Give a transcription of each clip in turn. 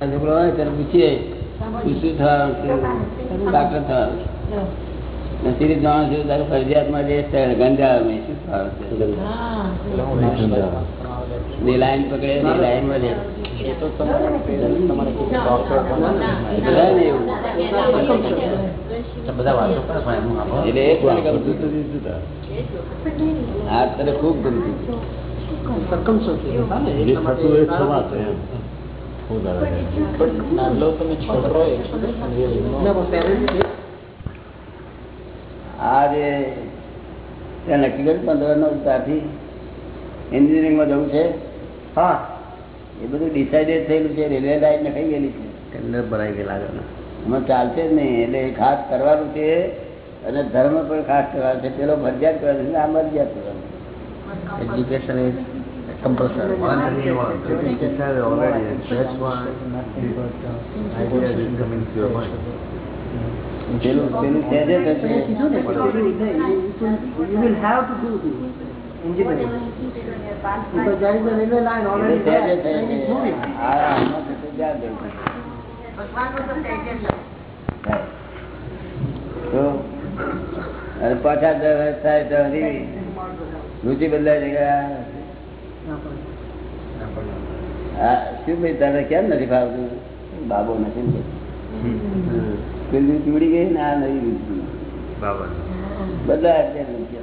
છોકરો હોય ત્યારે પૂછીએ તું શું થવાનું છે ડાક્ટર થવાનું છે. નસીબ જાણો છું તારે ફરજિયાતમાં જે ગંજા નહીં શું થવાનું છે? બે લાઈન પકડે બે લાઈનમાં? આ ખૂબ ગમતું. હું દાદા આ જે ત્યાં નક્કી કર્યું પંદર નો એન્જિનિયરિંગમાં જવું છે? હા. એ બધું ડિસાઇડેડ થયેલું છે રેલવે લાઈન નખાઈ ગયેલી છે? ટેન્ડર ભરાઈ ગયેલા એમાં ચાલશે જ નહીં એટલે ખાસ કરવાનું છે અને ધર્મ પણ ખાસ કરવાનું છે. પેલો મરજિયાત કરવાનું છે આ મરજિયાત કરવાનું education compulsory. already that's why idea is coming to your mind પેલું પેલું સહેજે થશે You will have to do this engineering. Because there is a railway line already there. and it's moving. આ આમાં થશે જ્યાં જવું છે. થાય. અને પાછા થાય તો હજી રુચિ બદલાય શું ભાઈ તારે કેમ નથી ફાવતું? બાબો નથી પેલી પીવડી ગઈ ને આ નવી અત્યારે રુચિ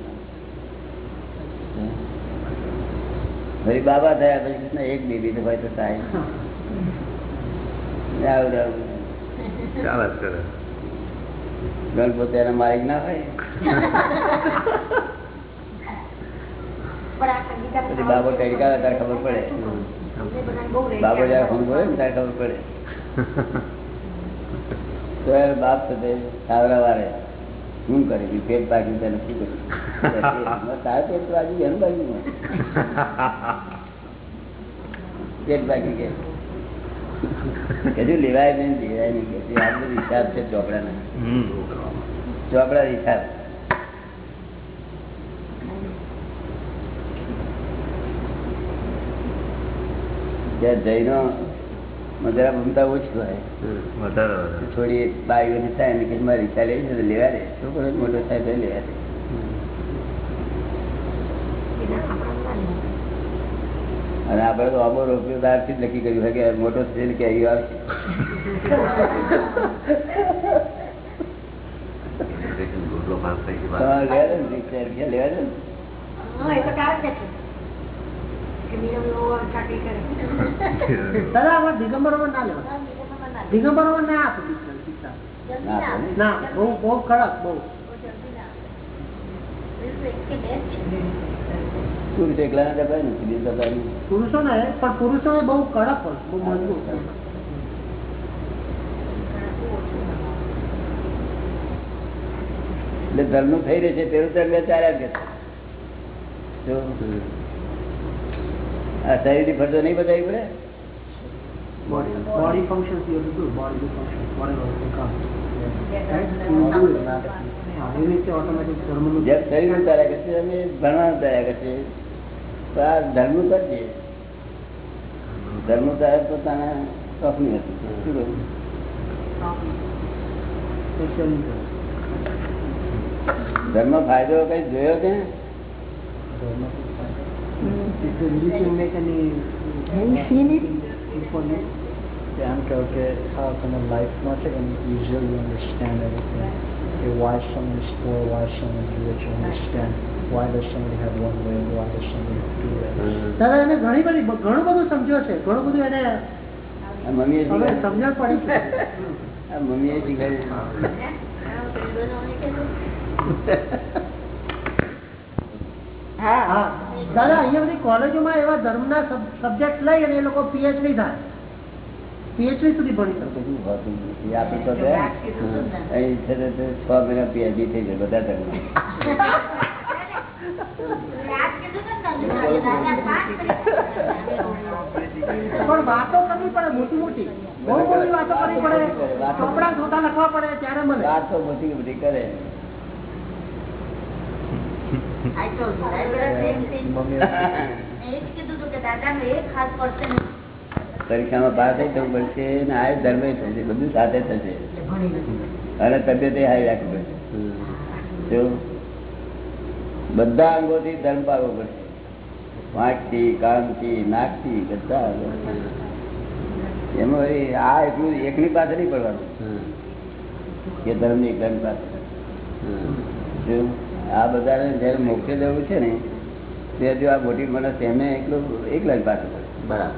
ફરી બાબા થયા પછી એક બેબી તો ભાઈ તો થાય. ગણપતિ એના માલિક ના હોય. પછી બાબો તડકા ત્યારે ખબર પડે. બાબો જયારે ફોન કરે ને ત્યારે ખબર પડે. તો એ બાપ સાથે સાવરા વારે. શું કરે? પેટ બાકી તેને શું કર્યું તારે પેટ આજે એનું બાજુ પેટ બાકી કે. હજુ લેવાય નહીં લેવાય નહીં કે આ બધો હિસાબ છે ચોપડાના. ચોપડા હિસાબ. ત્યાં જૈનો જરા મમતા ઓછી હોય થોડી બાઈઓને થાય ને કે મારી રિક્ષા લેવી છે લેવા દે. છોકરો મોટો થાય તો લેવા દે. અને આપણે તો અમો રોપ્યો બહારથી જ નક્કી કર્યું હોય કે મોટો થશે ને કે અહીં આવશે દે ને લેવા દે ને? દાદા ના લેવા. ના આપે. ના બહુ બહુ બહુ. પુરુષ એકલા ના દબાય ને દબાય પુરુષો ને પણ પુરુષો એ બહુ કડક હોય બહુ મજબૂત એટલે ધર્મ થઈ રહ્યું છે પેલું ધર્મ ચાલ્યા જ. કરશે. જો આ શરીરની ફરતો નહીં બતાવી પડે જેમ કરશે અમે કરશે તો આ ધર્મનું ચાલે પોતાના શોખની હતું શું કહ્યું? ધર્મ ફાયદો કઈ જોયો કે If you really can make any Have you seen it? information, એમ કહો કે હા તમે લાઈફમાં છે એમ ઇઝીલી અન્ડરસ્ટેન્ડ એવરીથિંગ કે why someone is poor, why someone is rich, you understand why does somebody have one way, why does somebody have two ways. દાદા એને ઘણી બધી ઘણું બધું સમજ્યો છે ઘણું બધું એને આ મમ્મીએ હવે શીખવાડ્યું. સમજણ પડી છે આ મમ્મીએ શીખવાડ્યું હા દાદા અહીંયા બધી કોલેજોમાં એવા ધર્મના સબ્જેક્ટ લઈ અને એ લોકો પીએચડી થાય. પીએચડી સુધી ભણી. આપી તો છે. મહિના થઈ જાય બધા. પણ વાતો કરવી પડે મોટી મોટી. બહુ મોટી વાતો કરવી પડે. લખવા પડે ત્યારે મને વાત તો મોટી મોટી કરે I told you, I told the same thing. Mummy મેં એ જ કીધું હતું કે દાદાનો એક હાથ પડશે ને પરીક્ષામાં પાસ થઈ જવું પડશે ને આ ધર્મ થશે બધું સાથે થશે. અને તબિયત હારી રાખવી પડશે. બધા અંગોથી ધર્મ પાડવો પડશે. વાંકથી કામથી નાકથી બધા. એમાં આ એટલું એકની પાસે નહીં પડવાનું. કે ધર્મની ધર્મ પાસે આ બધાને જયારે મોક્ષ જવું છે ને તે હજુ આ મોટી માણસ એમને એકલું એકલા જ પડે. બરાબર.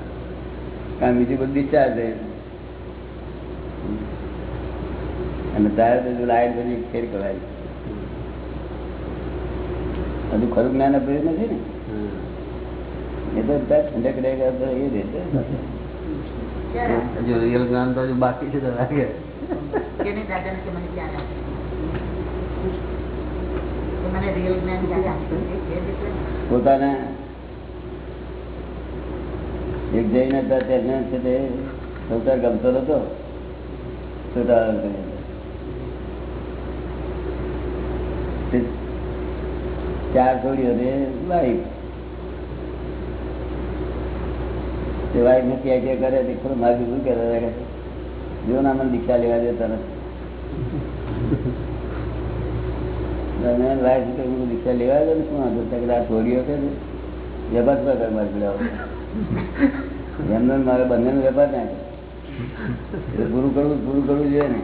કારણ બીજું બધું ડિસ્ચાર્જ છે. અને તારે તો જો લાઈટ બધી ફેર કરાય. હજુ ખરું જ્ઞાન અભ્યાસ નથી ને? એ તો ત્યાં ઠંડક રહે એ રહેશે. હજુ રિયલ જ્ઞાન તો હજુ બાકી છે તો લાગે. પોતાને એક જઈને ગમતો નતો. ચાર છોડીઓ ને વાઈફ. તે વાઈફ ને ક્યાં ક્યાં કરે ખરું મારું શું કરે જો ના મને દીક્ષા લેવા દે તરત. અને લાઈફ દીક્ષા લેવા દે ને શું વાંધો? છે આ છોડીઓ છે? ને વેપાર શું કરે મારે પીડાવો એમને મારે બંને વેપાર ના કરે. પૂરું કરવું પૂરું કરવું જોઈએ ને.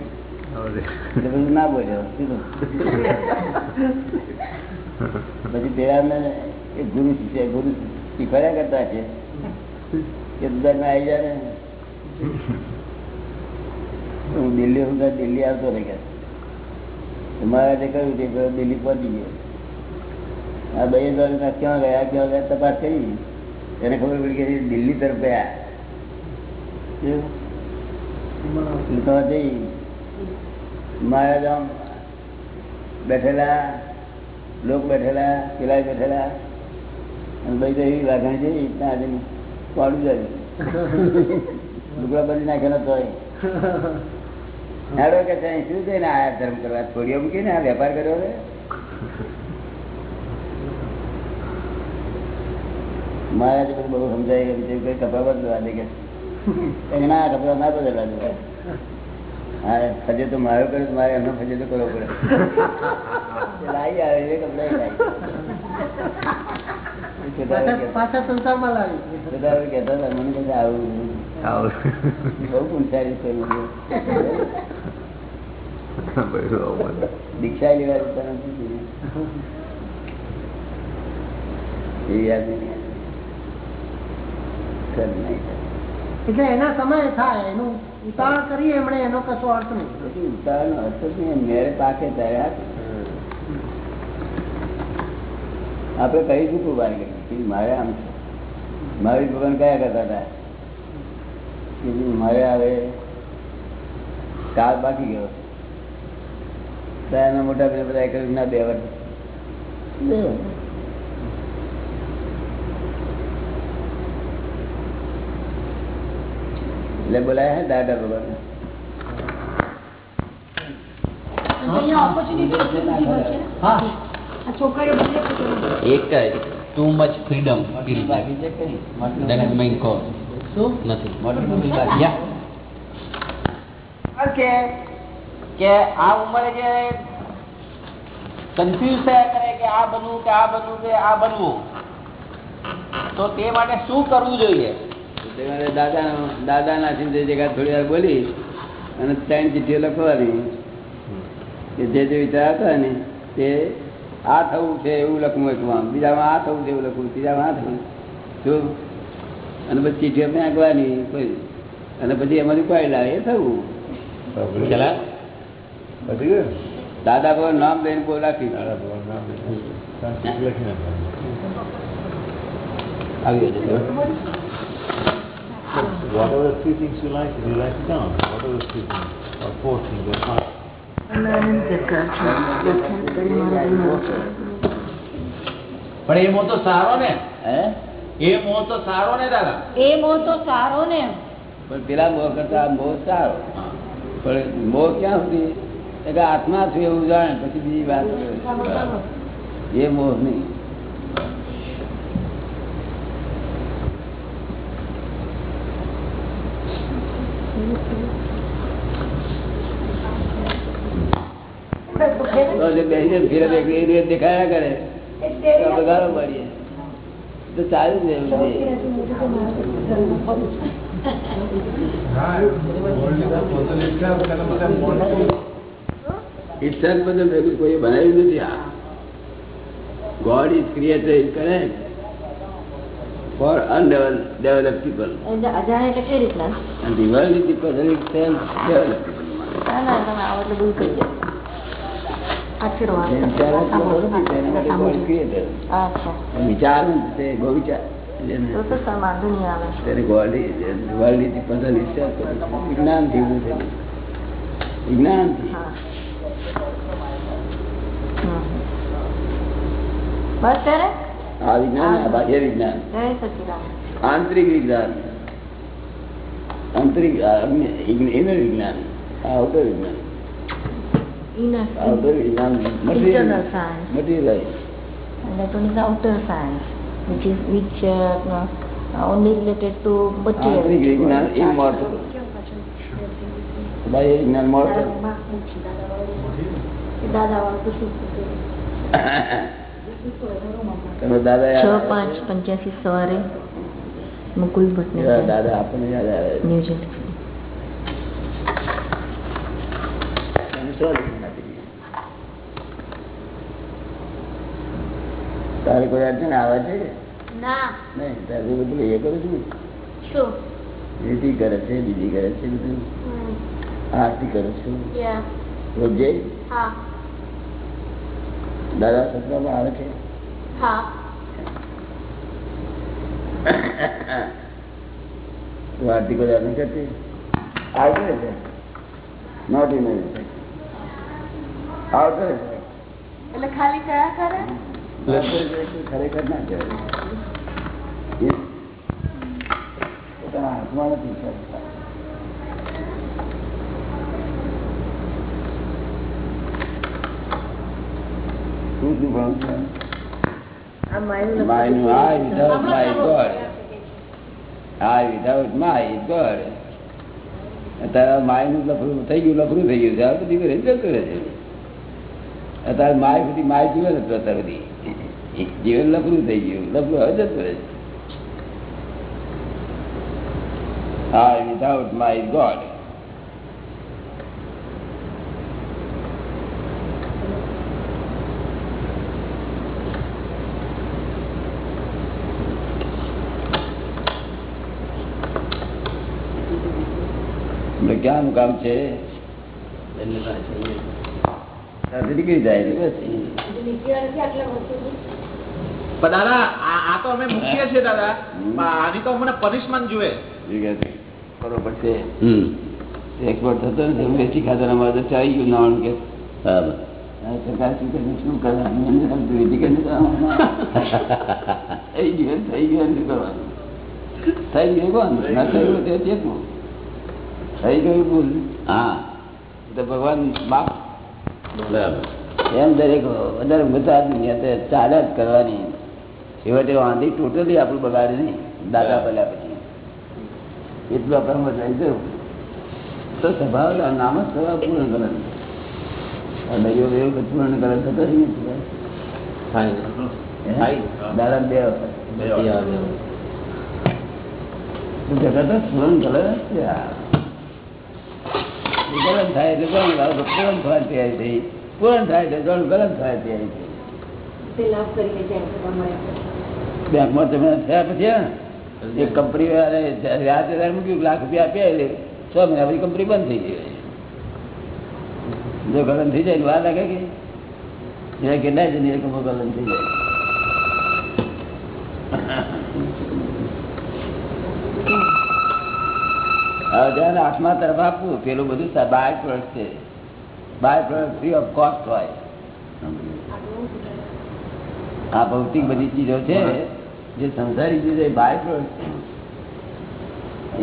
પછી ના બોલ્યો સીધું. પછી પેલા એક ગુરુ શિષ્ય ગુરુ શીખવાડ્યા કરતા છે. કે દુધામાં આવી જાય ને. હું દિલ્હી હું દિલ્હી આવતો રહી ગયા મહારાજે કહ્યું કે દિલ્હી પહોંચી ગયો. આ બે દ્વારા ક્યાં ગયા ક્યાં ગયા, તપાસ કરી. એને ખબર પડી કે દિલ્હી તરફ ગયા. જઈ. મહારાજ આમ બેઠેલા, લોક બેઠેલા પેલા બેઠેલા. અને ભાઈ તો એવી લાગણી છે ત્યાં આજે પાડું જાય લુગડા બધી નાખેલા તોય. કે શું છે ને આ ધર્મ કરવા? છોડીઓ મૂકીને આ વેપાર કર્યો છે? મહારાજે બધું બહુ સમજાય ગયું છે કઈ કપડા બદલવા દે કે. ના કપડા ના બદલવા દે. હા ફજે તો મારો કર્યો તો મારે એમનો ફજે તો કરવો પડે. લાવી આવે એ કપડા લાવી પાછા સંસારમાં લાવી બધા કહેતા હતા મને કહે આવું. આવું. બહુ પુનસારી છે દીક્ષા લેવા જતા નથી એટલે એના સમય થાય એનું ઉતાવળ કરીએ એમણે એનો કશો અર્થ નહીં. ઉતાવળ નો અર્થ જ નહીં મેરે પાકે ત્યારે. આપણે કઈ શું કુરબાની કરી કે મારે આમ છે. મારી ભગવાન કયા કરતા હતા? મારે હવે કાળ બાકી ગયો એના મોટા ભાઈ બધા કર્યું ના બે વર્ષ એટલે બોલાયા હે દાદા ભગવાન એક ટુ મચ ફ્રીડમ નથી કે આ ઉંમરે જે કન્ફ્યુઝ થયા કરે કે આ બનવું કે આ બનવું કે આ બનવું તો તે માટે શું કરવું જોઈએ? દાદા દાદા નાખી જે જગ્યા થોડી વાર બોલી અને ત્રણ ચિઠ્ઠીઓ લખવાની. કે જે જે વિચાર હતા ને તે આ થવું છે એવું લખવું એકમાં બીજામાં આ થવું છે એવું લખવું ત્રીજામાં આ થવું શું અને પછી ચીઠીઓ ફેંકવાની કોઈ. અને પછી એમાંથી પાડેલા એ થવું. ચલા દાદા ભગવાન નામ લઈને બહુ રાખી આવી જશે What are the three things you like to do? You like to dance. What are the three things? Or four things or five? પણ એ મોહ તો સારો ને હે એ મોહ તો સારો ને દાદા એ મોહ તો સારો ને પણ પેલા મોહ કરતા આ મોહ સારો પણ મોહ ક્યાં સુધી એ કે આત્મા છું એવું જાણે, પછી બીજી વાત એ મોહ નહીં. તો જે બેસીને ફીરે બે એ રીતે દેખાયા કરે, તો આપણે ગાળો પાડીએ. તો સારું છે એવું ઈચ્છા બદલ ભેગું કોઈ બનાવ્યું નથી આ. God is created correct for undevelop people અજાણે એટલે કઈ રીતના? And the world is the puzzling self-developed people. ના ના તમે આવો બધું કહી દો આશીર્વાદ. વિચાર જ લોકો નથી, તેના માટે God created. અચ્છા વિચાર છે બહુ વિચાર જેને તો તો સર બસ ત્યારે? આ વિજ્ઞાન બાહ્ય વિજ્ઞાન. આંતરિક વિજ્ઞાન. આંતરિક ઇનર વિજ્ઞાન. આઉટર વિજ્ઞાન. આઉટર વિજ્ઞાન science. Materialise science which is which uh, uh, only related to material. આંતરિક વિજ્ઞાન ઇમોર્ટલ બાહ્ય વિજ્ઞાન મોર્ટલ દાદા વાળું શું તમે દાદા છ યાદ આવે? પાંચ પંચ્યાસી સવારે મુકુલ ભટ્ટને દાદા આપણને યાદ આવે ન્યૂઝ અને શું લખ્યું નથી? તારે કોઈ અડચણ આવે છે? ના. નહીં તારે બધું એ કરું છું શું? રીતિ કરે છે બીજી કરે છે બધું? આરતી કરું છું? રોજે? હા. દાદા સત્રમાં આવે છે? કરતી? આવતો છે? નોટ ઇન આવતો છે? એટલે ખાલી કયા કરે? ખરેખર ના કહેવાય. પોતાના હાથમાં નથી શું થઈ ગયું છે જતું રહે છે માય બધી માય જીવન હતું અત્યારે બધી જીવન થઈ ગયું લફરું હવે જતું રહે છે I વિધાઉટ માય God. આપણે ક્યાં મુકામ છે. નીકળી જાય બસ. દાદા આ તો અમે મૂકીએ છીએ દાદા. આની તો અમને પનિશમેન્ટ જોઈએ. બરોબર છે એક્સપોર્ટ થતો ને એવું વેચી અમારે તો ચાલી ગયું નાવાનું કે. બરાબર સરકાર શું કરે શું જવાનું. થઈ ગયું થઈ ગયું કરવાનું? થઈ ગયું કોણ? ના થયું તે ચેતવું થઈ ગયું ભૂલ. હા. તો ભગવાન બાપ એમ દરેક વધારે બધા ચાલે જ કરવાની. છેવટે વાંધી ટોટલી આપણું બગાડે નહીં. દાદા પહેલા પછી. એટલું આપણે મજાઈ ગયું. તો સ્વભાવ નામ જ સ્વભાવ પૂર્ણ કરે અને યોગ એવું પૂર્ણ જ નથી હે? દાદા બે વખત. જગત પૂર્ણ કરે છે. ગલન થાય એટલે ગલન લાવો તો પૂર્ણ થવાની તૈયારી થઈ. પૂર્ણ થાય એટલે ગલન ગલન થાય તૈયારી થઈ. તે લાભ કરીને જાય તમારે બેંકમાં તમે થયા પછી હે. ને, એક કંપની વાળાએ વ્યાજ હજાર મૂક્યું લાખ રૂપિયા આપ્યા એટલે છ મહિના પછી કંપની બંધ થઈ ગઈ જો ગલન થઈ જાય તો વાર લાગે કે? એને કેટલાય જણ એક ગલન થઈ જાય? હવે ધ્યાન આઠમા તરફ આપવું. પેલું બધું બાય પ્રોડક્ટ છે. By product free of cost હોય. આ ભૌતિક બધી ચીજો છે જે સંસારી ચીજો બાય પ્રોડક્ટ છે.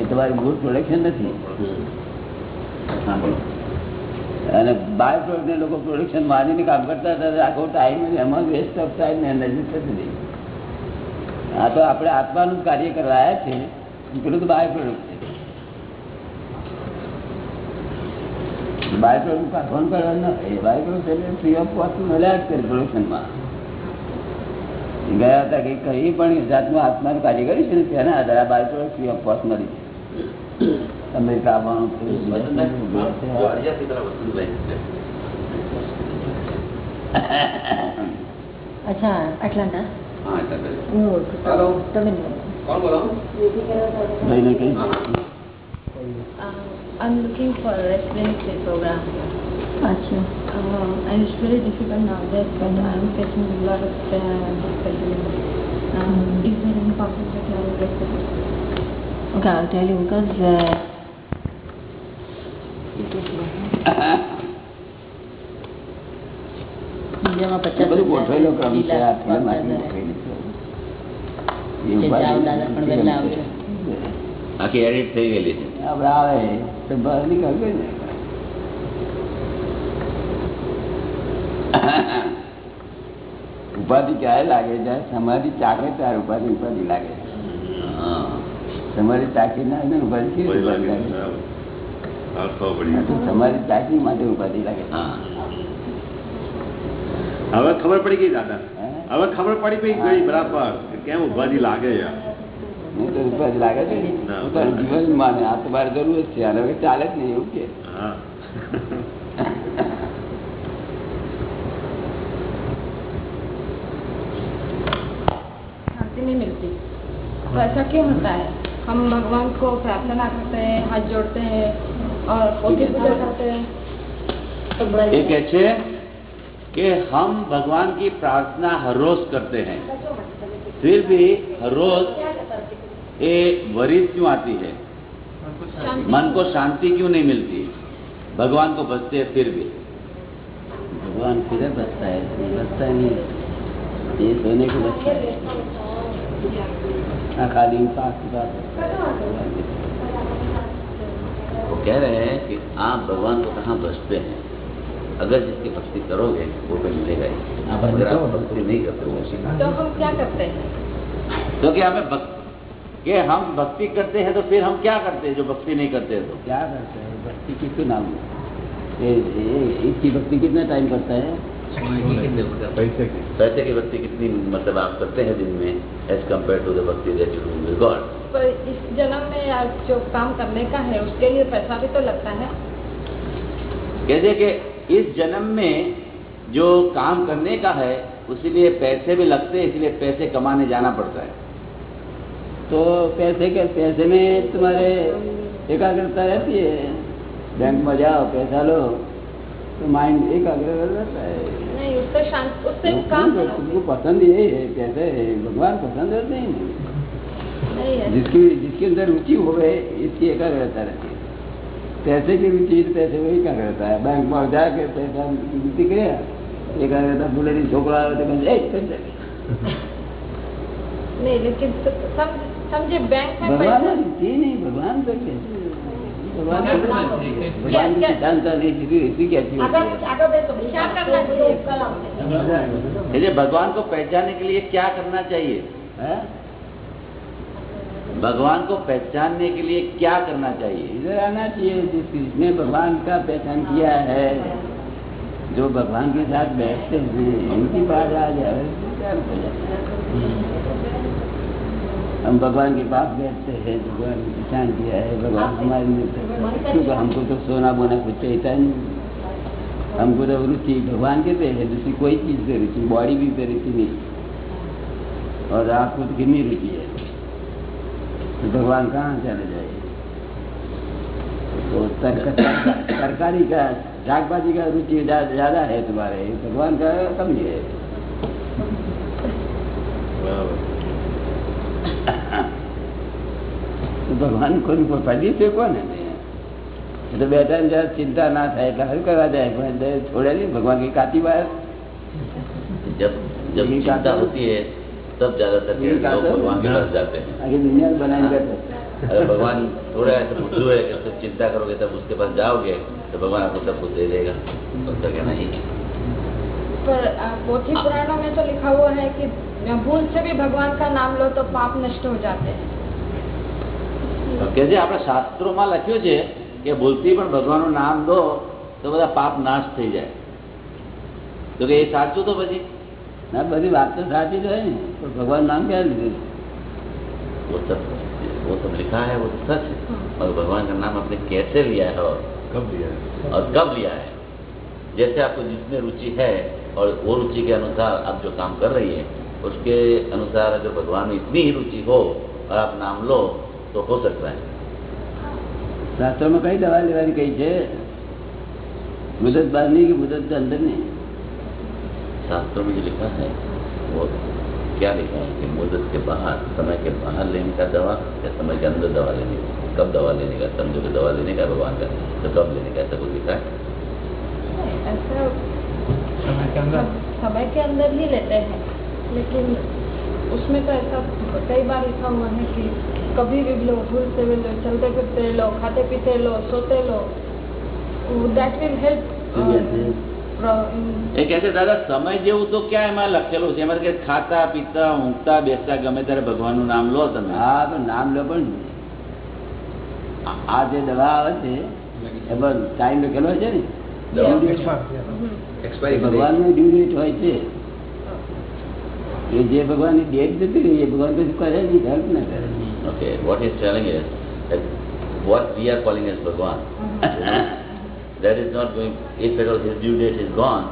એ તમારી મૂળ પ્રોડક્શન નથી. અને બાય પ્રોડક્ટ ને લોકો પ્રોડક્શન માનીને કામ કરતા હતા આખો ટાઈમ એમાં વેસ્ટ ઓફ ટાઈમ ને એનર્જી થતી હતી. આ તો આપણે આત્માનું કાર્ય કરવા છે પેલું તો બાય પ્રોડક્ટ છે. બાયપ્રોડક્ટ કાઢવાનું કરવાનું ન હોય બાયપ્રોડક્ટ એટલે ફ્રી ઓફ કોસ્ટ મળ્યા જ કરે પ્રોડક્શનમાં ગયા હતા કે કઈ પણ જાતનું આત્માનું કાર્ય કર્યું છે ને તેના આધારે બાયપ્રોડક્ટ ફ્રી ઓફ કોસ્ટ મળી છે અમેરિકા આવવાનું અચ્છા એટલાન્ટા હા એટલે તમે કોણ બોલો? Hello. તમે કોણ બોલો લઈને કઈ I'm looking for a residency program. અચ્છા Uh, and it's very difficult nowadays, but I'm facing a lot of uh, difficulties. Um, is there any possibility I will get the Okay, I'll tell you because uh, ઇન્ડિયામાં પચાસ બધું ગોઠવેલો ક્રમ છે આ લીલા film આખી વાપરતા ગોઠવેલી છે. એ જે ઉપાધિ જાઓ દાદા પણ વહેલા આવજો. આખી એડિટ થઈ ગયેલી છે આપણે આવે તો બહાર નીકળે ને. ઉપાધિ ક્યારે લાગે છે? સમાધિ ચાકે ત્યારે ઉપાધિ ઉપાધિ લાગે તમારી ચાકી ના ને ઉપાધિ કેવી ઉપાધિ લાગે તમારી ચાકી માટે ઉપાધિ લાગે હવે ખબર પડી ગઈ દાદા? હવે ખબર પડી ગઈ બરાબર કેમ ઉપાધિ લાગે છે? નહીં તો ઉપાધિ લાગે છે ને ના, પોતાનું જીવન જ માને આ તો મારે જરૂર જ છે આને હવે ચાલે જ નહીં એવું કે હા शांति नहीं मिलती तो ऐसा क्यों होता है हम भगवान को प्रार्थना करते हैं हाथ जोड़ते हैं और पोथी पूजा करते हैं ये कहते છે कि हम भगवान की प्रार्थना हर रोज करते हैं फिर भी हर रोज ये वरित क्यों आती है? मन को शांति क्यों नहीं मिलती? भगवान को बचते हैं फिर भी। भगवान किधर बचता है बचता नहीं। ये सोने को बचता है। खाली पास की बात वो कह रहे हैं कि आप भगवान को कहाँ बसते हैं? अगर जिसकी भक्ति करोगे वो भी मिलेगा ही। आप अगर आप भक्ति नहीं करते हो तो हम क्या करते हैं? क्योंकि हमें भक्त कि हम भक्ति करते हैं तो फिर हम क्या करते हैं? जो भक्ति नहीं करते हैं तो। क्या करता हैं? भक्ति किसके नाम ये, ये इसकी भक्ति कितना टाइम करता है? पैसे की। पैसे की भक्ति कितनी मतलब आप करते हैं दिन में as compare to the bhakti that you do with God पर इस जन्म में जो काम करने का है उसके लिए पैसा भी तो लगता है। कहते कि इस जन्म में जो काम करने का है उसीलिए पैसे भी लगते हैं इसलिए पैसे कमाने जाना पड़ता है। तो पैसे के पैसे में तुम्हारे एकाग्रता रहती है बैंक में जाओ पैसा लो तो माइंड एकाग्र रहता है नहीं उससे शांत उससे वो काम कौन- नहीं तुमको पसंद ये है पैसे भगवान पसंद होते हैं ना नहीं है जिसकी जिसके अंदर रुचि हो गए इसकी एकाग्रता रहती है पैसे की रुचि तो पैसे वही एकाग्रता है बैंक में जाके पैसा निकले एकाग्रता बोले नहीं छोकरा આવે તો કહે, "એ, ચલ, ચલ." समझे बैंक में भगवान ये नहीं भगवान तो भगवान भगवान तो कैसी होती भगवान को पहचानने के लिए क्या करना चाहिए भगवान को पहचानने के लिए क्या करना चाहिए? इधर आना चाहिए जिस जिसने भगवान का पहचान किया है। जो भगवान के साथ बैठते हैं उनकी बात आ जाए तो हम भगवान के पास बैठते हैं भगवान ने पहचान किया है भगवान हमारे क्योंकि हमको तो सोना बोना कुछ चाहिए नहीं। हमको तो रुचि भगवान के पे है दूसरी कोई चीज़ पे रुचि बॉडी भी पे रुचि नहीं। और आपको तो कितनी रुचि है। तो भगवान कहाँ चले जाए तो तरकारी का शाक भाजी का रुचि ज़्यादा है तुम्हारे। भगवान का कम ही है તો ભગવાન કોઈ પડી છે કોને એ તો બેઠા ને જરા ચિંતા ના થાય એટલે હલ કરવા જાય પણ તે છોડે નહીં ભગવાન की કાતી बात जब जब यही चिंता कहता हूँ। होती है तब ज्यादातर के यही लोग कहता हूँ। भगवान के पास जाते हैं आगे दुनिया में बनाई बैठे अगर भगवान थोड़ा ऐसे बुद्धू है कि सिर्फ चिंता करोगे तब उसके पास जाओगे तो भगवान आपको सब कुछ दे देगा उसका कहना ही है। पर अ, पोथी पुराणों में तो लिखा हुआ है कि भूल से भी भगवान का नाम लो तो पाप नष्ट हो जाते हैं કે જે આપણા શાસ્ત્રોમાં લખ્યું છે કે ભૂલથી પણ ભગવાનનું નામ દો તો બધા પાપ નાશ થઈ જાય તો કે એ સાચું તો પછી ના બધી વાત તો સાચી જ હોય ને પણ ભગવાન નામ ક્યાં લીધું वो सब वो सब लिखा है वो तो सच है मगर भगवान का नाम आपने कैसे लिया है और कब लिया और कब लिया है जैसे आपको जिसमें रुचि है और वो रुचि के अनुसार आप जो काम कर रही है उसके अनुसार अगर भगवान इतनी ही रुचि हो और आप नाम लो तो हो सकता है। शास्त्रों में कई दवा लेवा कही છે मुदत बांधने की मुदत अंदर नहीं? शास्त्रों में जो लिखा है वो क्या लिखा है कि मुदत के बाहर समय के बाहर लेने का दवा या समय के अंदर दवा लेने का कब दवा लेने का समझो कि दवा लेने का भगवान का तो कब लेने का ऐसा कुछ लिखा है? समय के अंदर ही लेते हैं। लेकिन उसमें तो ऐसा कई बार लिखा हुआ है कि कभी भी लो भूलते भी लो चलते फिरते लो खाते पीते लो सोते लो दैट विल हेल्प એ કહે છે દાદા સમય જેવું તો ક્યાં એમાં લખેલું છે એમાં કે ખાતા પીતા ઊંઘતા બેસતા ગમે ત્યારે ભગવાનનું નામ લો તમે હા પણ નામ લો પણ આ- આ જે દવા આવે છે એમાં ટાઈમ લખેલો હોય છે ને ભગવાનનું ડ્યુ ડેટ હોય છે એ જે ભગવાનની ડેટ જતી રહી એ ભગવાન કશું કરે નહીં હેલ્પ ના કરે Okay, what he's telling is that what we are calling as Bhagwan, that is not going, if at all his due date is gone,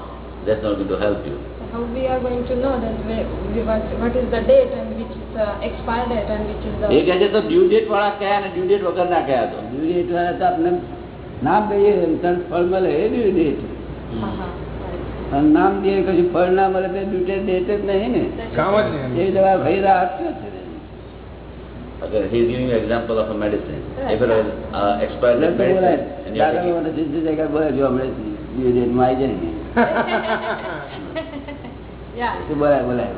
that's not going to help you. how we are going to know that where, what, what is the date and which is the expired date and which is A the કહે છે તો due date વાળા કયા અને due date વગર ના કયા તો ડ્યુ ડેટ વાળા તો આપણે નામ દઈએ તરત ફળ મળે એ ડ્યુ ડેટ Uh-huh. અને નામ દે કશું ફળ ના મળે તો ડ્યુટી દેત જ નહીં ને એ દવા ભાઈ રાહત છે Agar he is giving an example of a medicine, if it is uh, expired medicine, and you are taking it. બોલાય બોલાય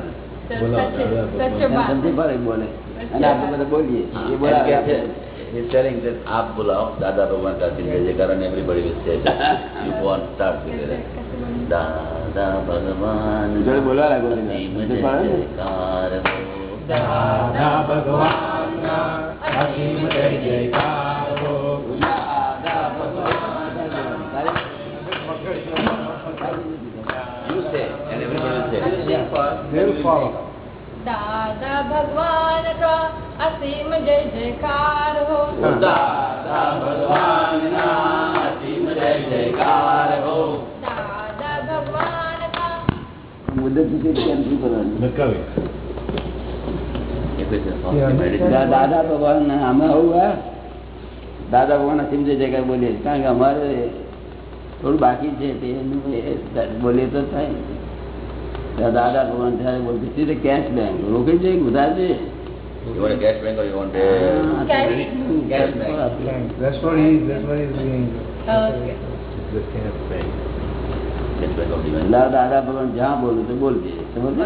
He's telling that aap bulao, Dada Bhagwan Kasi, Jai Jai Karan, everybody will say that. You go and start with it. દાદા ભગવાન જય બોલા લાગો જયકાર દાદા ભગવાન હસીમ જય જયકાર દાદા ભગવાન રા અસીમ જય જયકાર હો દાદા ભગવાન ના અસીમ જય જયકાર કેમ શું કરવાનું દા- દાદા ભગવાન અમે આવું હા? દાદા ભગવાન સમજે છે કે બોલીએ કારણ કે અમારે થોડું બાકી છે તે બોલીએ તો થાય. દાદા ભગવાન ત્યારે બોલતી સીધે કેશ બેંક રોકે છે બધા છે? That's what he, doing. દાદા ભગવાન જ્યાં બોલું તો બોલજે. સમજ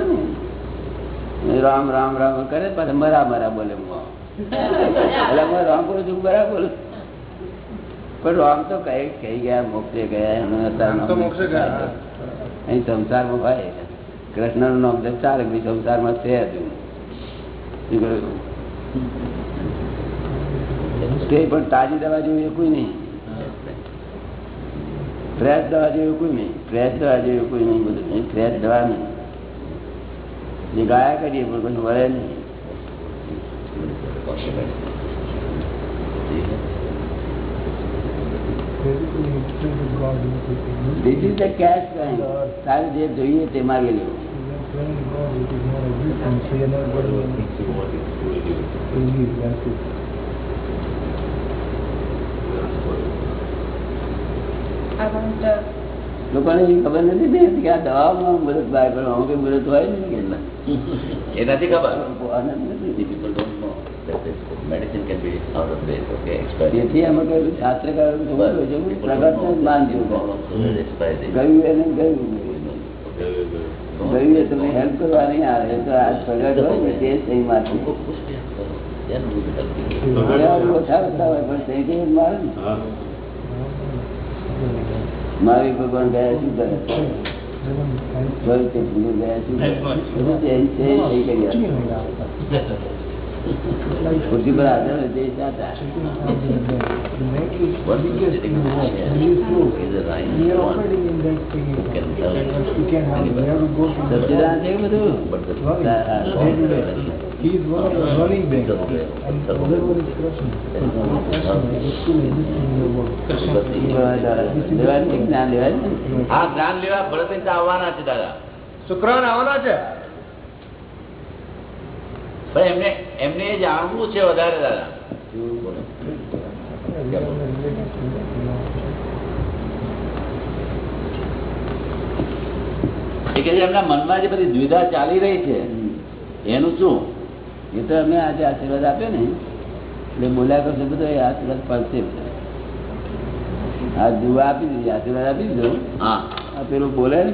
ને? રામ રામ રામ કરે પાછા મરા મરા બોલે એટલે હું રામ બોલું છું બરાબર બોલું પણ રામ તો કઈ કઈ ગયા મોક્ષે ગયા અહીં સંસારમાં ભાઈ કૃષ્ણનું નામ તો ચાલે ભાઈ સંસારમાં છે હજુ? તે પણ તાજી દવા જોઈએ એ કોઈ નહીં. ફ્રેશ દવા જેવું કોઈ નહીં. ફ્રેશ દવા જેવું કોઈ નહીં બધું નહીં ફ્રેશ દવા નહીં. જે ગાયા કરીએ પણ કોઈ વળે નહીં. This is the જે જોઈએ તે માગી લેવું want it leave, that's it. I want uh, લોકોને એ ખબર નથી ને કે આ દવામાં મદદ બહાર કરવા કે મુરત હોય ને કેટલા એ ખબર મેડિસિન માન જેવું ગયું એને ગયું ગયું તમે હેલ્પ કરવા નહીં આ પ્રગટ હોય ને પણ મારે હા મહાવીર ભગવાન ગયા શું કરે. ખુરશી પર હાજર તે સાચા બધું But the running. Day to day. He is one of the running there. And is is still existing in the world. ને આ જ્ઞાન લેવા ભરત આવવાના છે દાદા શુક્રવાર આવવાના છે પણ એમને એમને જાણવું છે વધારે દાદા એમના મનમાં જે બધી દ્વિધા ચાલી રહી છે એનું શું એ તો અમે આજે આશીર્વાદ આપે ને. એટલે બોલ્યા કરશો બધો એ આશીર્વાદ પડશે આ દુઆ આપી દીધી આશીર્વાદ આપી દીધો. હા. આ પેલું બોલે ને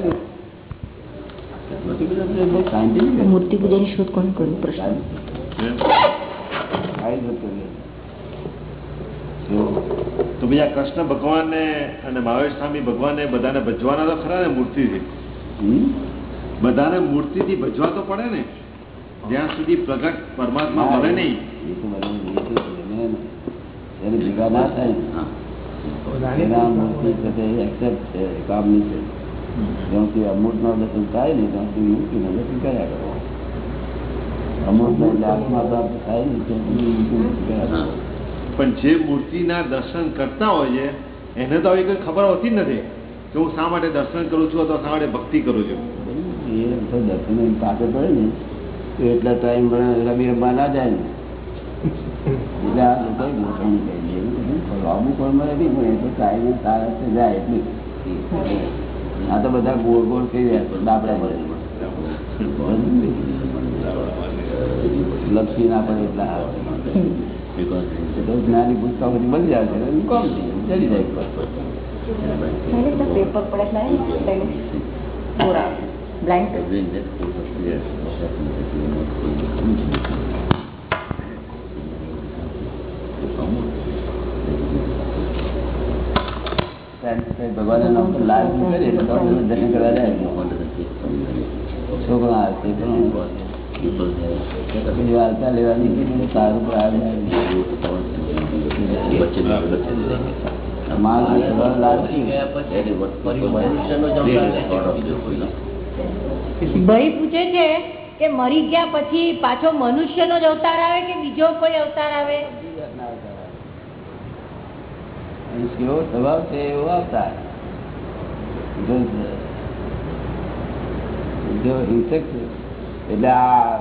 મૂર્તિ પૂજાની શોધ કોણ કર્યું? પ્રશ્ન. તો બીજા કૃષ્ણ ભગવાનને અને મહાવીર સ્વામી ભગવાનને બધાને ભજવાના તો ખરા ને મૂર્તિથી? હમ? બધાને મૂર્તિથી ભજવા તો પડે ને. જ્યાં સુધી પ્રગટ પરમાત્મા મળે નહીં. એને ભેગા ના થાય. કામની છે દર્શન થાય ને ત્યાં સુધી દર્શન કર્યા કરો. અમૃતનો એટલે પ્રાપ્ત થાય ને ત્યાં સુધી મૂર્તિનું દર્શન કર્યા કરો. પણ જે મૂર્તિના દર્શન કરતા હોય છે એને તો આવી કોઈ ખબર હોતી જ નથી કે હું શા માટે દર્શન કરું છું અથવા શા માટે ભક્તિ કરું છું. એ તો દર્શન પાસે પડે ને. એટલા ટાઈમ રમી રમવા ના જાય ને. એટલે આ લોકો દે લાંબુ પણ મળે નહીં પણ એ તો ટાઈમ સારા છે જાય એટલી. આ તો બધા ગોળ ગોળ થઈ રહ્યા છે બાપડા લક્ષી ના પડે એટલા તો જ્ઞાની પુસ્તકો બધી મળી જાય છે. કોમ ચડી જાય. પેપર પડે પૂરા blind during that course of years, what happened that you are not going to ભગવાન નામ પર લાલ કરે એટલે તો આપણે દર્શન કરવા જાય છોકરો આવે તે પણ પેલી વાર્તા લેવાની કીધું સારું પર આવે માણસ સ્વભાવ લાલચી. ભાઈ પૂછે છે કે મરી ગયા પછી પાછો મનુષ્યનો જ અવતાર આવે કે બીજો કોઈ અવતાર આવે? કેવો સ્વભાવ છે એવો અવતાર. જો એટલે આ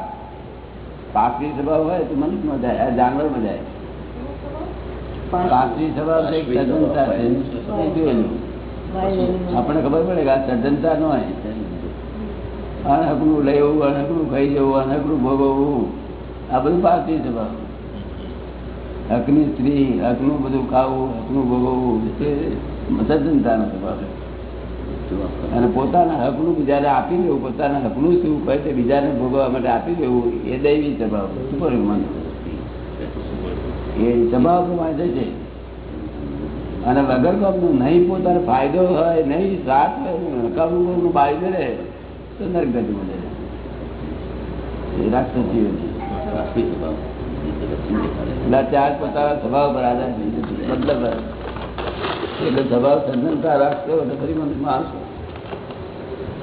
પાપી સ્વભાવ હોય તો મનુષ્યમાં જાય આ જાનવરમાં જાય પાપી સ્વભાવ છે એક છે જોયેલું આપણને ખબર પડે કે આ સજ્જનતા ન હોય. અનહકનું લેવું અનહકનું ખાઈ જવું અનહકનું ભોગવવું. આ બધું પાપી સ્વભાવ હકની સ્ત્રી, હકનું બધું ખાવું, હકનું ભોગવવું, એ સજ્જનતા નથી સ્વભાવ. અને પોતાના હકનું બીજાને આપી દેવું, પોતાના હકનું શું કહે તે બીજાને ભોગવવા માટે આપી દેવું, એ દૈવી સ્વભાવ ઉપર મન? એ સ્વભાવ પ્રમાણે છે અને વગર કામનું નહીં પોતાનો ફાયદો હોય, નહીં સાથ હોય હકામનું બાળી દે તો નરક ગતિ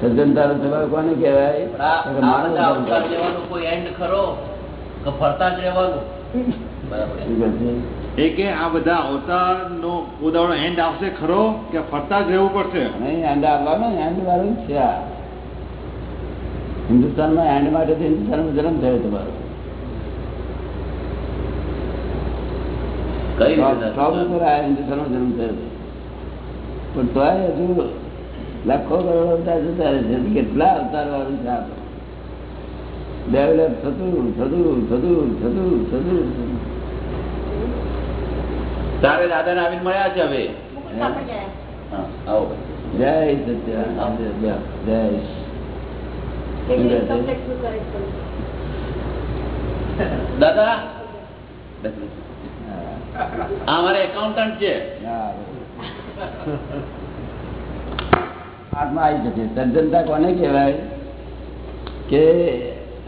સજ્જનતા નો સ્વભાવ કોને કહેવાય ફરતા જ રહેવાનું આ બધા અવતાર નો ઉદાહરણ એન્ડ આવશે ખરો કે ફરતા જ રહેવું પડશે? નહીં એન્ડ આવવાનો એન્ડ વાળું છે હિન્દુસ્તાનમાં એન્ડ માટે હિન્દુસ્તાનમાં જન્મ થયો તમારો. કઈ ટોપ રીતે ટોપ ઉપર આ હિન્દુસ્તાનમાં જન્મ થયો પણ તોય હજુ લાખો કરોડ અવતાર જતા રહે છે. કેટલા અવતાર વાળું છે આ ડેવલપ થતું થતું થતું થતું થતું. તારે દાદા ને આવીને મળ્યા છે હવે? હા, આવો. ભાઈ. જય સત્યા જય જય દાદા? આ અમારે એકાઉન્ટન્ટ છે. હા. આવી જશે. સજ્જનતા કોને કહેવાય? કે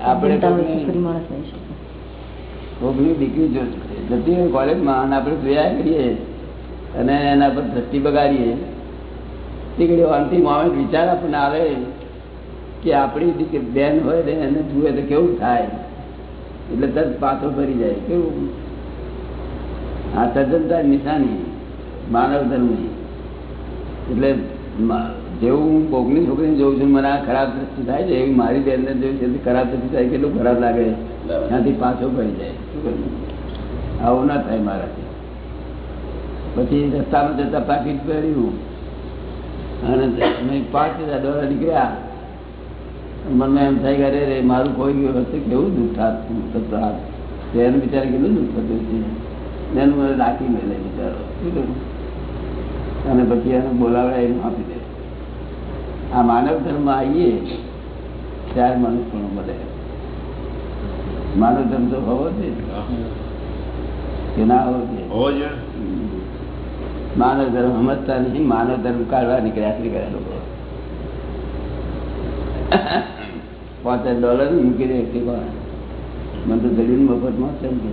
આપણે તો કોકની દીકરી જતી હોય કોલેજમાં અને આપણે જોયા કરીએ અને એના પર દ્રષ્ટિ બગાડીએ અંતિમ મોમેન્ટ વિચાર આપણને આવે. કે આપણી દીકરી બેન હોય ને એને જુએ તો કેવું થાય? એટલે તરત પાછો ફરી જાય. કેવું? આ સજ્જનતા નિશાની માનવ ધર્મની. એટલે જેવું હું કોકની છોકરીને જોઉં છું મને આ ખરાબ દ્રષ્ટિ થાય છે એવી મારી બેનને જોયું છે ખરાબ દ્રષ્ટિ થાય કેટલું ખરાબ લાગે ત્યાંથી પાછો ફરી જાય. શું કરવું? આવું ના થાય મારાથી. પછી રસ્તામાં જતા પાકીટ પહેર્યું. અને પાંચ હજાર ડોલર નીકળ્યા. મનમાં એમ થાય કે અરે રે મારું કોઈ વખતે કેવું દુઃખ થતું થતું તેને બિચારે કેટલું દુઃખ થતું છે એનું મને રાખી મેળે બિચારો. શું કરું? અને પછી એને બોલાવડા એનું આપી દે. આ માનવ ધર્મમાં આવીએ ત્યારે મનુષ્ય પણ મળે. માનવ ધર્મ તો હોવો જ કે ના હોવો છે માનવ ધર્મ સમજતા નહીં માનવ ધર્મ કાઢવા નીકળ્યા કરે લોકો. પાંચ ડોલર મૂકી દે એટલી કોણ મને તો દલીલ મફતમાં છે એમ કે.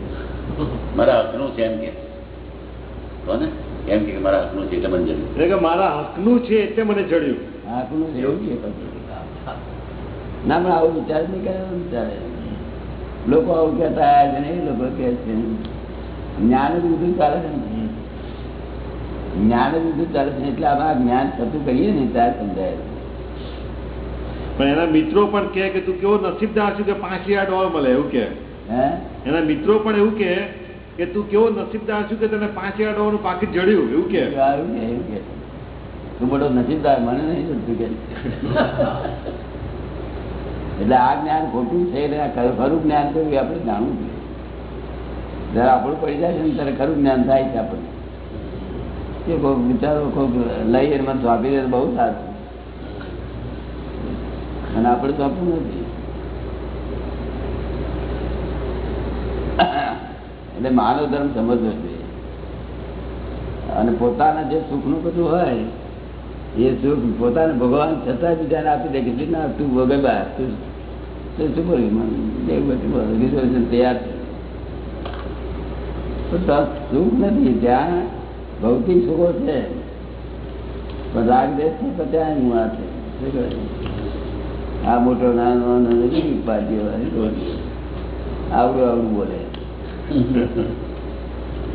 મારા હકનું છે એમ કે. કોને? એમ કે મારા હકનું છે એટલે મને જડ્યું એટલે કે મારા હકનું છે એટલે મને ચડ્યું છે એવું છે ના પણ આવું વિચાર નહીં કરે વિચારે લોકો આવું કહેતા આવ્યા છે ને એ લોકો કહે છે. જ્ઞાન જ બધું ચાલે છે ને. જ્ઞાન જ બધું ચાલે છે એટલે આમાં જ્ઞાન થતું કરીએ ને ત્યારે સમજાય. પણ એના મિત્રો પણ કહે કે તું કેવો નસીબદાર છું કે પાંચ હજાર ડોલર મળે એવું કે એના મિત્રો પણ એવું કે કે તું કેવો નસીબદાર છું કે તને પાંચ હજાર ડોલરનું પાકીટ જડ્યું એવું કે તું બધો નસીબદાર મને નહીં થતું કે. એટલે આ જ્ઞાન ખોટું છે ને આ ખરું જ્ઞાન એ આપણે જાણવું જોઈએ જયારે આપણું પડી જાય છે ને ત્યારે ખરું જ્ઞાન થાય છે આપણને કે કોઈક વિચારો કોઈક લઈ અને મને દે બહુ સારું. અને આપણે સોંપવું નથી. એટલે માનવ ધર્મ સમજવો જોઈએ. અને પોતાના જે સુખનું બધું હોય, એ સુખ પોતાને ભગવાન છતાં બીજાને આપી દે કેટલી ના, તું ભોગે બા, તું તું શું કર્યું રિઝર્વેશન તૈયાર છે. સુખ નથી, ત્યાં ભૌતિક સુખો છે. પણ રાગ દેશ છે તો ત્યાં હું છે. શું? આ મોટો નાનો પાર્ટી આવડું આવડું બોલે.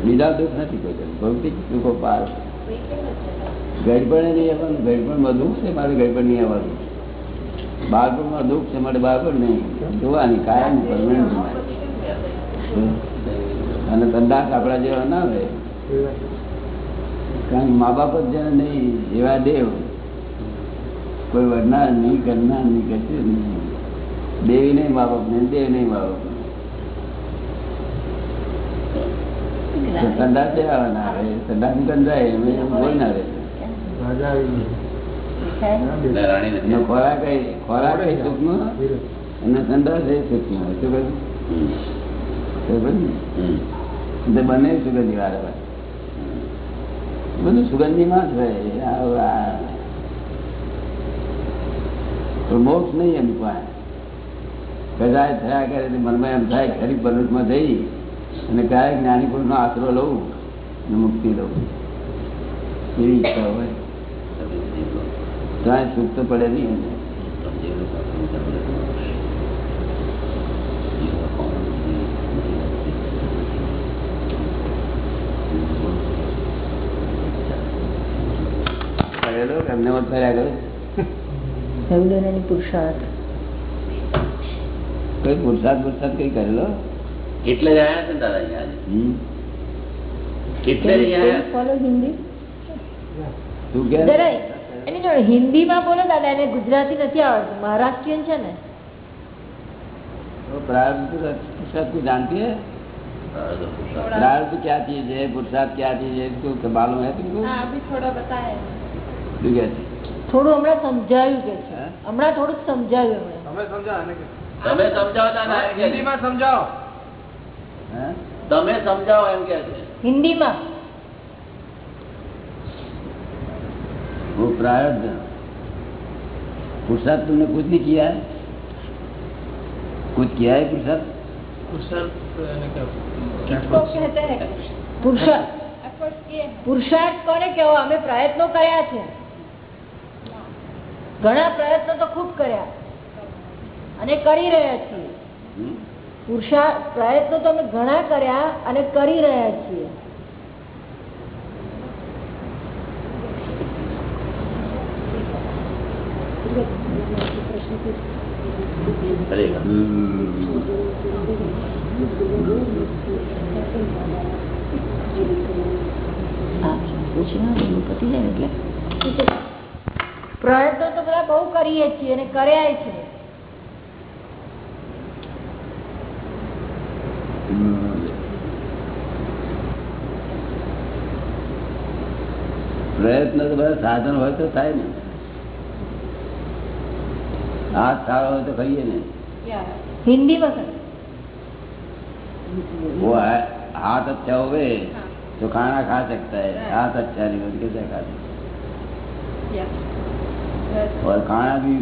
બીજા દુઃખ નથી કોઈ ભૌતિક દુઃખો પાર. ગડપણે નહીં આવવાનું ગડપણમાં દુઃખ છે મારે ગડપણ નહીં આવવાનું બાળપણમાં દુઃખ છે મારે બાળપણ નહીં. જોવાની કાયમ પરમાનન્ટ અને સંદાસ આપણા જેવા ના આવે કારણ કે મા બાપ જ જેને નહીં, એવા દેવ. કોઈ વડનાર નહીં કરનાર નહીં કશું નહીં. દેવી નહીં મા બાપ ને દેવ નહીં મા બાપ સંદાસ જેવા ના આવે સંદાસ ગંધાય એમ એમ બોલ ના રહે એટલે રાણી એનો નથી ખોરાક ખોરાક એ સુખનો અને સંદાસ એ સુખનો શું કહ્યું? ને? બંને સુગંધી વાળા બધું સુગંધીમાં જ હોય. પણ મોક્ષ નહીં એમ પાસે. કદાચ થયા કરે મનમાં એમ થાય ખરી પર્વતમાં જઈ અને ક્યારેક જ્ઞાની પુરુષનો આશરો લઉં અને મુક્તિ લઉં. એવી ઈચ્છા હોય. ત્યાં સુખ તો પડે નહીં એને. એમને મત કર્યા કરે રવિદાનાની પુરુષાર્થ કઈ પુરસાદ પુરસાદ કઈ કરેલો એટલે જ આયા છે ને દાદા અહીંયા આજે. હમ? એટલે જ અહીંયા આયા. ફોલો હિન્દી તું કે જરા એની જોડે હિન્દીમાં બોલો દાદા એને ગુજરાતી નથી આવડતું મહારાષ્ટ્રીયન છે ને तो प्रारब्ध पुरुषार्थ को जानती है प्रारब्ध क्या चीज है पुरुषार्थ क्या चीज है इसको मालूम है तुमको हाँ अभी थोड़ा बताया है तू क्या चीज? થોડું હમણાં સમજાયું કે છે હે? હમણાં થોડુંક સમજાયું એમણે તમે સમજાવો એને કે તમે સમજાવો દાદા એમ કે છે. હિન્દીમાં સમજાવો हैं? તમે સમજાવો એમ કે છે હિન્દીમાં वो प्रारब्ध पुरुषार्थ तुमने कुछ नहीं किया है कुछ किया है पुरुषार्थ किसको कहते हैं પુરુષાર્થ एफर्ट्स किए हैं પુરુષાર્થ કોને કેવો અમે પ્રયત્નો કર્યા છે ઘણા પ્રયત્નો તો ખૂબ કર્યા અને કરી રહ્યા છીએ? પુરુષાર્થ પ્રયત્નો તો અમે ઘણા કર્યા અને કરી રહ્યા છીએ કરેગા હમ. હા જાય એટલે પ્રયત્નો તો બધા બહુ કરીએ છીએ અને કર્યા છે પ્રયત્ન તો બધા સાધન હોય તો થાય ને હાથ સારો હોય તો ખાઈએ ને હિન્દીમાં સર वो है- हाथ अच्छा हो गए तो खाना खा सकता है हाथ अच्छा नहीं हो तो कैसे खा सकता है? और खाना भी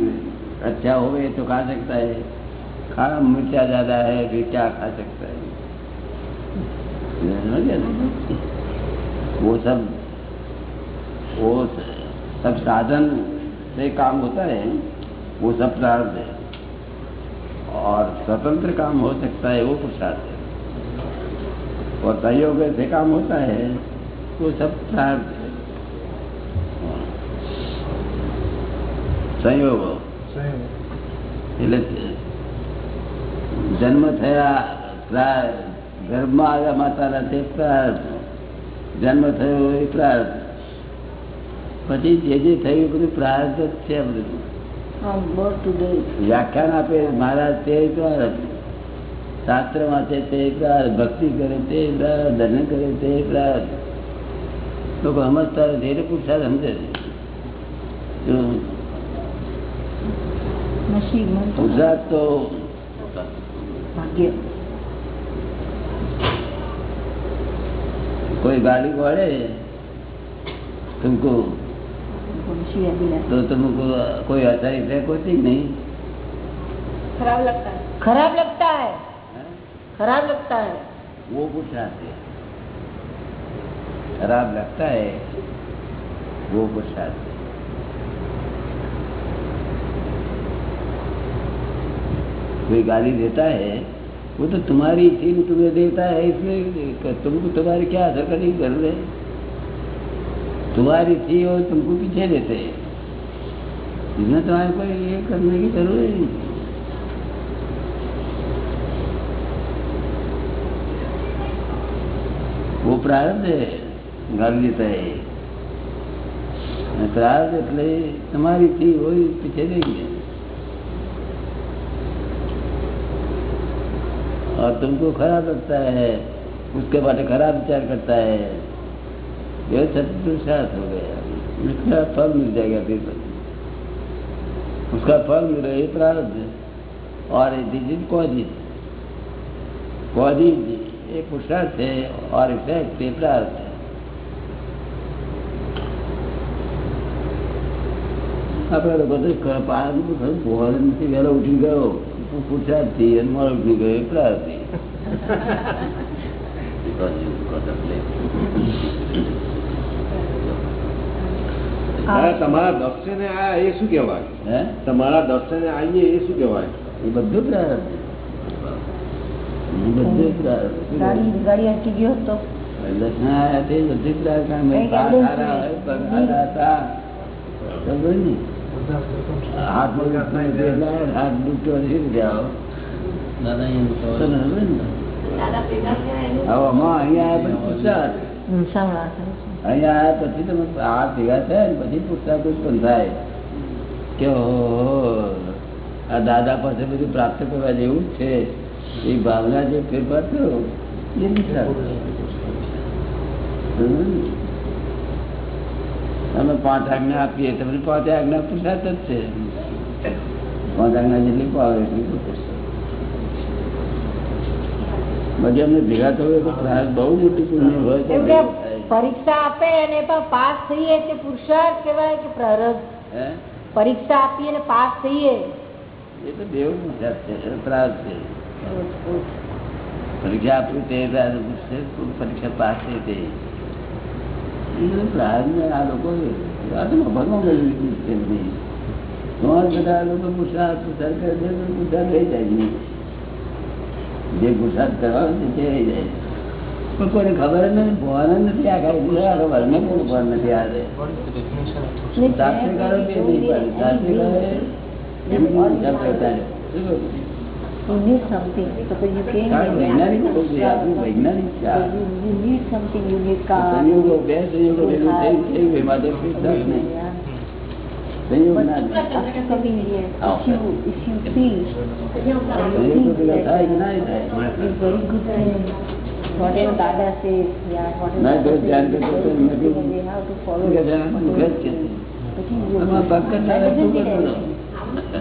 अच्छा हो गए तो खा सकता है। खाना मिर्चा ज़्यादा है फिर क्या खा सकता है? वो सब वो सब साधन से काम होता है, वो सब प्रार्थ है। और स्वतंत्र काम हो सकता है, वो पुरुषार्थ है। और सहयोग से काम होता है, वो सब प्रार्थ है। સંયોગ. એટલે જન્મ થયા ગર્ભમાં આવ્યા માતાના તે પ્રાર્થ જન્મ થયો એ પ્રાર્થ. પછી જે જે થયું બધું પ્રાર્થ જ છે બધું. વ્યાખ્યાન આપે મહારાજ તે પ્રાર્થ. શાસ્ત્ર વાંચે તે પ્રાર્થ ભક્તિ કરે તે પ્રાર્થ ધન કરે તે પ્રાર્થ. લોકો સમજતા એટલે પુરુષાર્થ સમજે છે. જો નસીબ મન તો પુરુષાર્થ તો ભાગ્ય कोई गाड़ी बढ़े तुमको નસીબ આપેલા तो तुमको कोई असर इफेक्ट होती कि नहीं खराब लगता है खराब लगता है खराब लगता है वो पुरुषार्थ है खराब लगता है वो पुरुषार्थ है कोई गाली देता है, वो तो तुम्हारी चीज़ तुम्हें देता है, इसलिए तुमको तुम्हारी क्या असर करेगी कर रहे तुम्हारी थी और तुमको पीछे देते हैं। इसमें तुम्हारे कोई ये करने की ज़रूरत नहीं। वो प्रारब्ध है, गाली देता है। પ્રાર્થ એટલે तुम्हारी ફી હોય पीछे देंगे। और तुमको खराब लगता है उसके बारे खराब विचार करता है ये सब पुरुषार्थ हो गया उसका फल मिल जाएगा फिर उसका फल मिल रहा है प्रारब्ध और दिस इज कॉजिज कॉजिज ये पुरुषार्थ है और इफेक्ट ये प्रार्थ है આપણે લોકો તો ખ- પાણી તો ખરું ભોળ નથી વહેલો ઉઠી ગયો પુરુષાર્થ અને મોડો ઉઠી ગયો એ પ્રાર્થથી because you contemplate. દાદા, તમારા દર્શને આ એ શું કહેવાય? તમારા દર્શને આવીએ એ શું કહેવાય? એ બધું પ્રાર્થ બધું પ્રાર્થ ગાડી અટકી ગયો હતો. આયા તે બધું પ્રાર્થ હાથ હાથ દુખતો જાઓ અહીંયા પછી તમે હાથ ભેગા થયા ને પછી પુરુષાર્થ ઉત્પન્ન થાય? કે આ દાદા પાસે બધું પ્રાપ્ત કરવા જેવું છે. એ ભાવના જે ફેરફાર થયો એ પુરુષાર્થ. સમજ્યું ને? અમે પાંચ આજ્ઞા આપીએ તમને પાંચ આજ્ઞા પુરુષાર્થ જ છે પાંચ આજ્ઞા જેટલી પાવે એટલી પુરુષાર્થ. બાકી અમને ભેગા થયું તો પ્રાર્થ બહુ મોટી પુણ્ય હોય તો એમ કે ભેગું થાય. પરીક્ષા આપે અને એમાં પાસ થઈએ તે પુરુષાર્થ કહેવાય કે પ્રારબ્ધ હે? પરીક્ષા આપીએ અને પાસ થઈએ એ તો દેવ પુરુષાર્થ છે એ પ્રાર્થ છે પરીક્ષા આપી તે દાદા પૂછશે, તું પરીક્ષા પાસ થઈ તે એ બધું પ્રાર્થના આ લોકો કોઈને ખબર નથી ભવાન નથી આખા આખા વર્ગમાં કોણ ભાન નથી આજે શાસ્ત્રકારો કે નહીં શાસ્ત્રકારો. શું કહું? You need something. Suppose you came કારણ here. વૈજ્ઞાનિક બહુ છે આપણું વૈજ્ઞાનિક છે આ. You, you need something. You need car. સંયોગો બે સંયોગો ભેગું થયું થયું એમાં તો પુરસાદ નહીં Yeah. સંયોગ But ના થાય. after coming here, Oh. if you if you feel and you સંયોગો think ભેગા થાય કે that ના થાય it's very good thing, whatever Dada says, yeah, whatever ના, Dada જો ધ્યાન says, કરતો it's તો very good નથી. thing and we have to follow શું કે it. છે? દુઃખ જ છે. But you- you- આમાં ભક્ત that ચાલે doesn't શું mean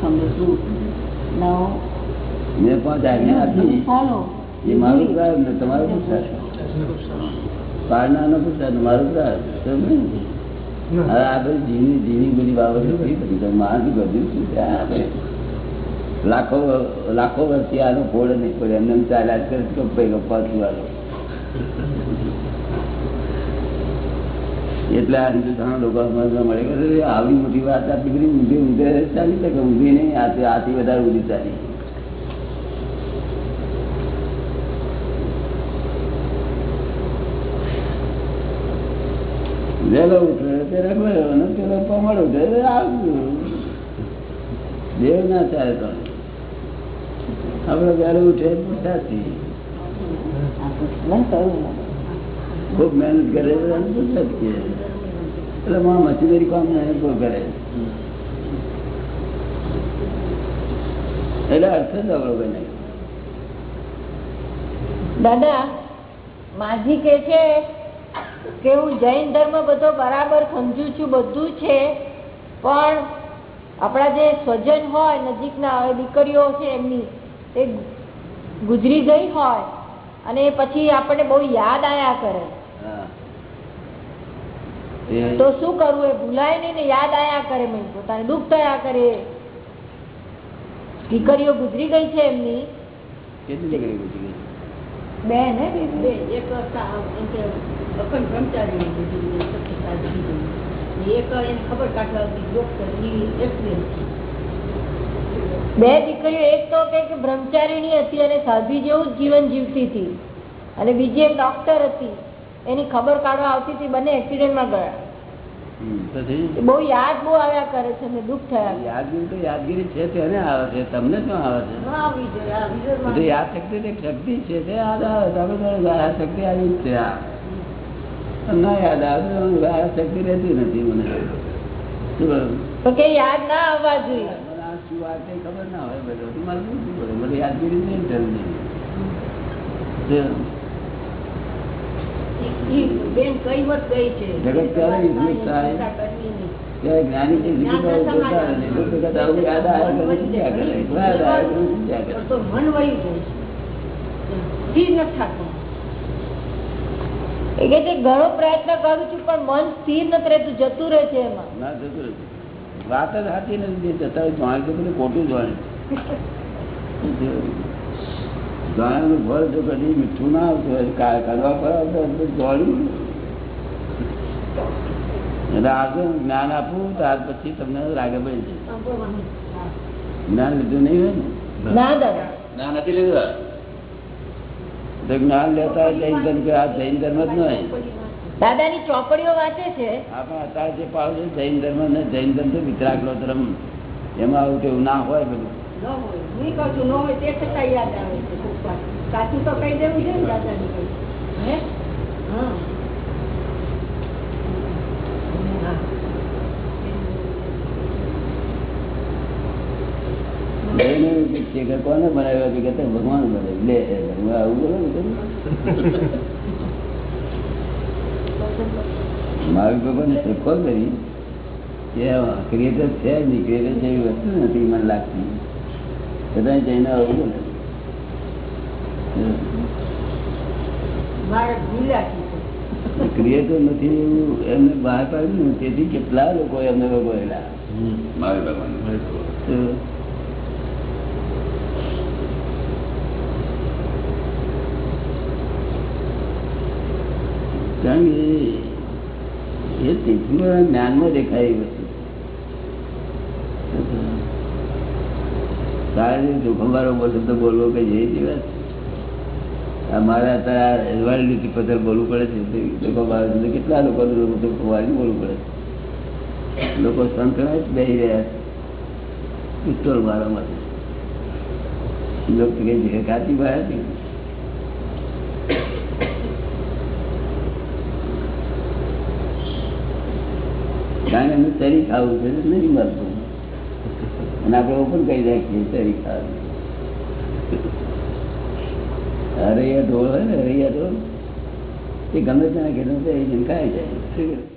from the book. Now, મેં પાંચ આજ્ઞા આપી એ મારું. પ્રાર્થ ને તમારું પુરસાદ પારનાનો પુરસાદ મારું પ્રાર્થ હવે આ બધી બાબતો બધી? તો બધું શું છે? આપણે લાખો લાખો વર્ષથી આનો ફોડ નહીં પડે. એમને એમ ચાલ્યા જ કરે ગપ્પા વાળો એટલે આ હિન્દુસ્તાન લોકો સમજવા મળે કે અરે આવી મોટી વાત આટલી બધી ઊંધી ઊંધે ચાલી શકે ઊંધી નહીં. આથી આથી વધારે ઊંધી ચાલી. વહેલો ઉઠે ત્યારે ગયો અને પેલો પમળ ઉઠે. એટલે આવ્યું દેવ ના ચાલે તો. આપડે વહેલો ઉઠે પુરસાદથી આ પુરુષ કહ્યું ને. ખૂબ મહેનત કરે તો એને પુરસાદ કહે એટલે મશીનરી કામ કરે એટલે અર્થ જ અવળો નહીં દાદા, માજી કે છે કે હું જૈન ધર્મ બધો બરાબર સમજુ છું, બધું છે, પણ આપણા જે સ્વજન હોય, નજીકના દીકરીઓ છે, એમની તે ગુજરી ગઈ હોય અને પછી આપણને બહુ યાદ આયા કરે. એ તો શું કરવું એ ભૂલાય નહીં ને યાદ આયા કરે પોતાને દુઃખ થયા કરે. દીકરીઓ ગુજરી ગઈ છે એમની. કેટલી દીકરી ગુજરી ગઈ? બે ને બે એક અખંડ બ્રહ્મચારી ગુજરી ગઈ સત્ય સાધકી ગઈ એક એને ખબર કાઢવા ડોક્ટર એક્સિડન્ટ બે દીકરીઓ એક તો કે કે બ્રહ્મચારીણી હતી અને સાધ્વી જેવું જ જીવન જીવતી હતી. અને બીજી એક ડોક્ટર હતી. એની ખબર કાઢવા આવતી હતી બંને એક્સિડન્ટમાં ગયા. બહુ યાદ બહુ આવ્યા કરે છે દુઃખ થયા યાદગીરી તો યાદગીરી છે તેને આવે છે તમને શું આવે છે? યાદ શક્તિ એક શક્તિ છે તે યાદ આવે તમે યાદ શક્તિ આવી જ છે આ. ના યાદ આવે યાદ શક્તિ રહેતી નથી મને. તો કે યાદ ના આવવા જોઈએ. શું વાત ખબર ના હોય બધું. મારે શું મને યાદગીરી નહીં જરૂર ઘણો પ્રયત્ન કરું છું પણ મન સ્થિર નથી રહેતું જતું રહે છે એમાં. ના જતું રહેતું. વાત જ સાચી નથી જતા હોય જાણે છે ખોટું જાણે જાણેલું ફળ જો કદી મીઠું ના આવતું હોય કા- કડવા ફળ આવતું તો એટલે આજે જ્ઞાન આપવું ત્યાર પછી તમને લાગે પડી જાય જ્ઞાન લીધું નહીં હોય ને? જ્ઞાન નથી લીધું તો જ્ઞાન લેતા જૈન ધર્મ કે આ જૈન ધર્મ જ ન હોય? દાદાની ચોપડીઓ વાંચે છે? આપણે અત્યારે જે પાડો છે જૈન ધર્મ ને જૈન ધર્મ તો વિતરાગલો ધર્મ એમાં આવું તેવું ના હોય બધું. હોય સાચું તો કહી દેવું છે ને દાદાને કહ્યું હે? હા. હા. જૈન કે છે કે બનાવ્યો ભગવાન બનાવ્યું લે આવું બોલો. મહાવીર ભગવાન શીખો કરી. ક્રિએટર છે જ નહીં. ક્રિએટર જેવી વસ્તુ નથી, મને લાગતી. બધા જઈને આવું મારે ક્રિએટર નથી એવું એમને બહાર પાડ્યું તેથી કેટલા લોકો એમને ભગવાયેલા મહાવીર ભગવાન. કારણ કે એ તીર્થમાં જ્ઞાનમાં દેખાય એ વસ્તુ સારા જોખમવાળો બોલ શબ્દ બોલવો કે જે મારે અત્યારે બોલવું પડે છે કેટલા લોકો જોખમવાળી બોલવું પડે છે. લોકો સંકળાય જ બેસી રહ્યા પિસ્તોલ મારવા માટે. લોકો કે છે કાચી ભાઈ હતી. કારણ કે ચરી ખાવું છે, નહીં મળતું અને આપણે ઓપન ચરી ખાવું હરૈયા ઢોળ હોય ને અરૈયા ઢોળ એ ગમે તેના જઈને ખાઈ જાય?